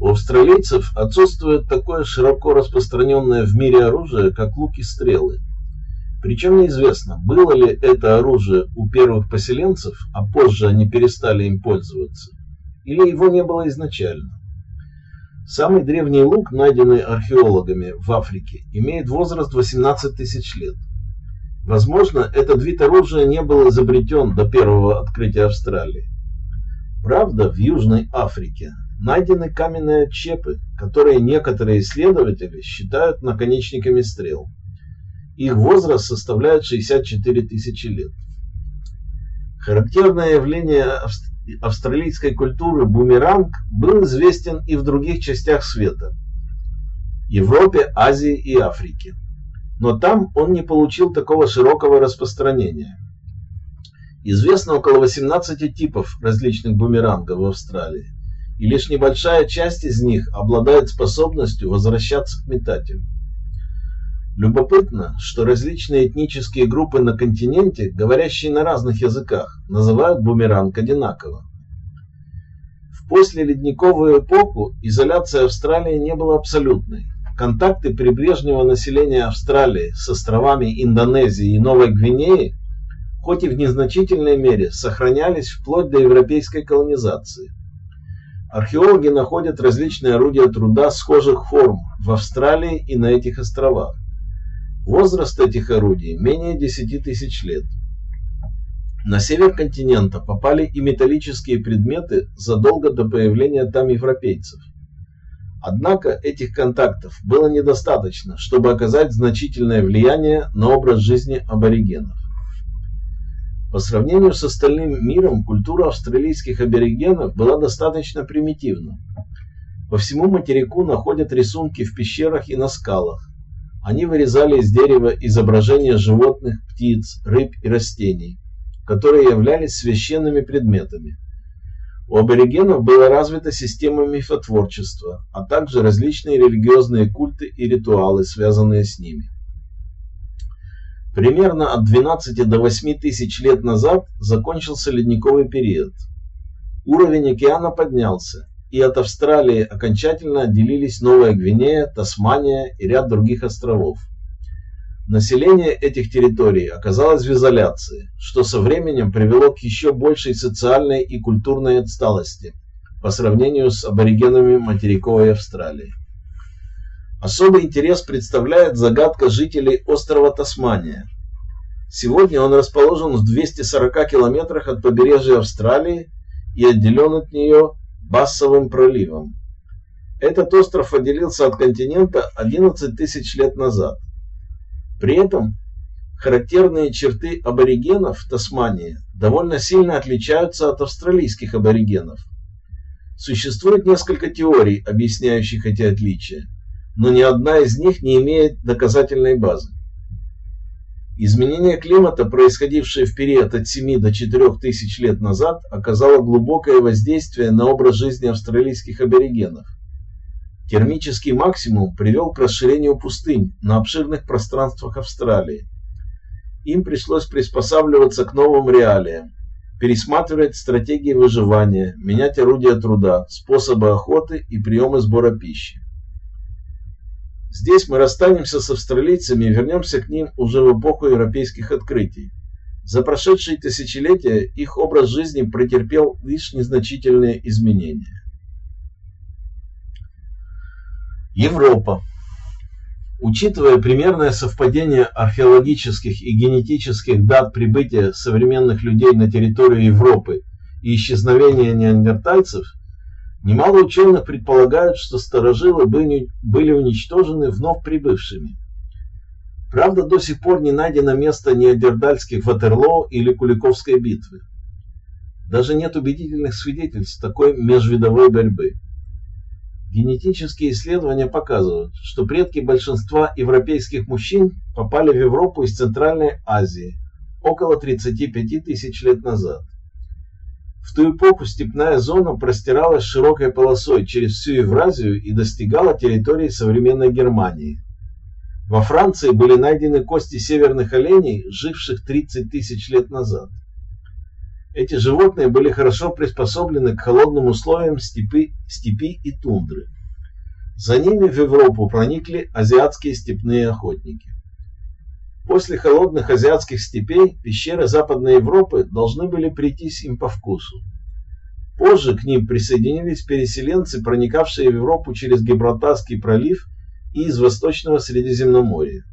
У австралийцев отсутствует такое широко распространенное в мире оружие, как лук и стрелы. Причем неизвестно, было ли это оружие у первых поселенцев, а позже они перестали им пользоваться, или его не было изначально. Самый древний лук, найденный археологами в Африке, имеет возраст 18 тысяч лет. Возможно, этот вид оружия не был изобретен до первого открытия Австралии. Правда, в Южной Африке найдены каменные чепы, которые некоторые исследователи считают наконечниками стрел. Их возраст составляет 64 тысячи лет. Характерное явление австралийской культуры бумеранг был известен и в других частях света – Европе, Азии и Африке. Но там он не получил такого широкого распространения. Известно около 18 типов различных бумерангов в Австралии, и лишь небольшая часть из них обладает способностью возвращаться к метателю. Любопытно, что различные этнические группы на континенте, говорящие на разных языках, называют бумеранг одинаково. В послеледниковую эпоху изоляция Австралии не была абсолютной. Контакты прибрежнего населения Австралии с островами Индонезии и Новой Гвинеи, хоть и в незначительной мере, сохранялись вплоть до европейской колонизации. Археологи находят различные орудия труда схожих форм в Австралии и на этих островах. Возраст этих орудий менее 10 тысяч лет. На север континента попали и металлические предметы задолго до появления там европейцев. Однако этих контактов было недостаточно, чтобы оказать значительное влияние на образ жизни аборигенов. По сравнению с остальным миром, культура австралийских аборигенов была достаточно примитивна. По всему материку находят рисунки в пещерах и на скалах, они вырезали из дерева изображения животных, птиц, рыб и растений, которые являлись священными предметами. У аборигенов была развита система мифотворчества, а также различные религиозные культы и ритуалы, связанные с ними. Примерно от 12 до 8 тысяч лет назад закончился ледниковый период. Уровень океана поднялся, и от Австралии окончательно отделились Новая Гвинея, Тасмания и ряд других островов. Население этих территорий оказалось в изоляции, что со временем привело к еще большей социальной и культурной отсталости по сравнению с аборигенами материковой Австралии. Особый интерес представляет загадка жителей острова Тасмания. Сегодня он расположен в 240 километрах от побережья Австралии и отделен от нее Бассовым проливом. Этот остров отделился от континента 11 тысяч лет назад. При этом характерные черты аборигенов в Тасмании довольно сильно отличаются от австралийских аборигенов. Существует несколько теорий, объясняющих эти отличия, но ни одна из них не имеет доказательной базы. Изменение климата, происходившее в период от 7 до 4 тысяч лет назад, оказало глубокое воздействие на образ жизни австралийских аборигенов. Термический максимум привел к расширению пустынь на обширных пространствах Австралии. Им пришлось приспосабливаться к новым реалиям, пересматривать стратегии выживания, менять орудия труда, способы охоты и приемы сбора пищи. Здесь мы расстанемся с австралийцами и вернемся к ним уже в эпоху европейских открытий. За прошедшие тысячелетия их образ жизни претерпел лишь незначительные изменения. Европа. Учитывая примерное совпадение археологических и генетических дат прибытия современных людей на территорию Европы и исчезновения неандертальцев – Немало ученых предполагают, что старожилы были уничтожены вновь прибывшими. Правда, до сих пор не найдено место неандертальских Ватерлоо или Куликовской битвы. Даже нет убедительных свидетельств такой межвидовой борьбы. Генетические исследования показывают, что предки большинства европейских мужчин попали в Европу из Центральной Азии около 35 тысяч лет назад. В ту эпоху степная зона простиралась широкой полосой через всю Евразию и достигала территории современной Германии. Во Франции были найдены кости северных оленей, живших 30 тысяч лет назад. Эти животные были хорошо приспособлены к холодным условиям степи, степи и тундры. За ними в Европу проникли азиатские степные охотники. После холодных азиатских степей пещеры Западной Европы должны были прийтись им по вкусу. Позже к ним присоединились переселенцы, проникавшие в Европу через Гибралтарский пролив и из Восточного Средиземноморья.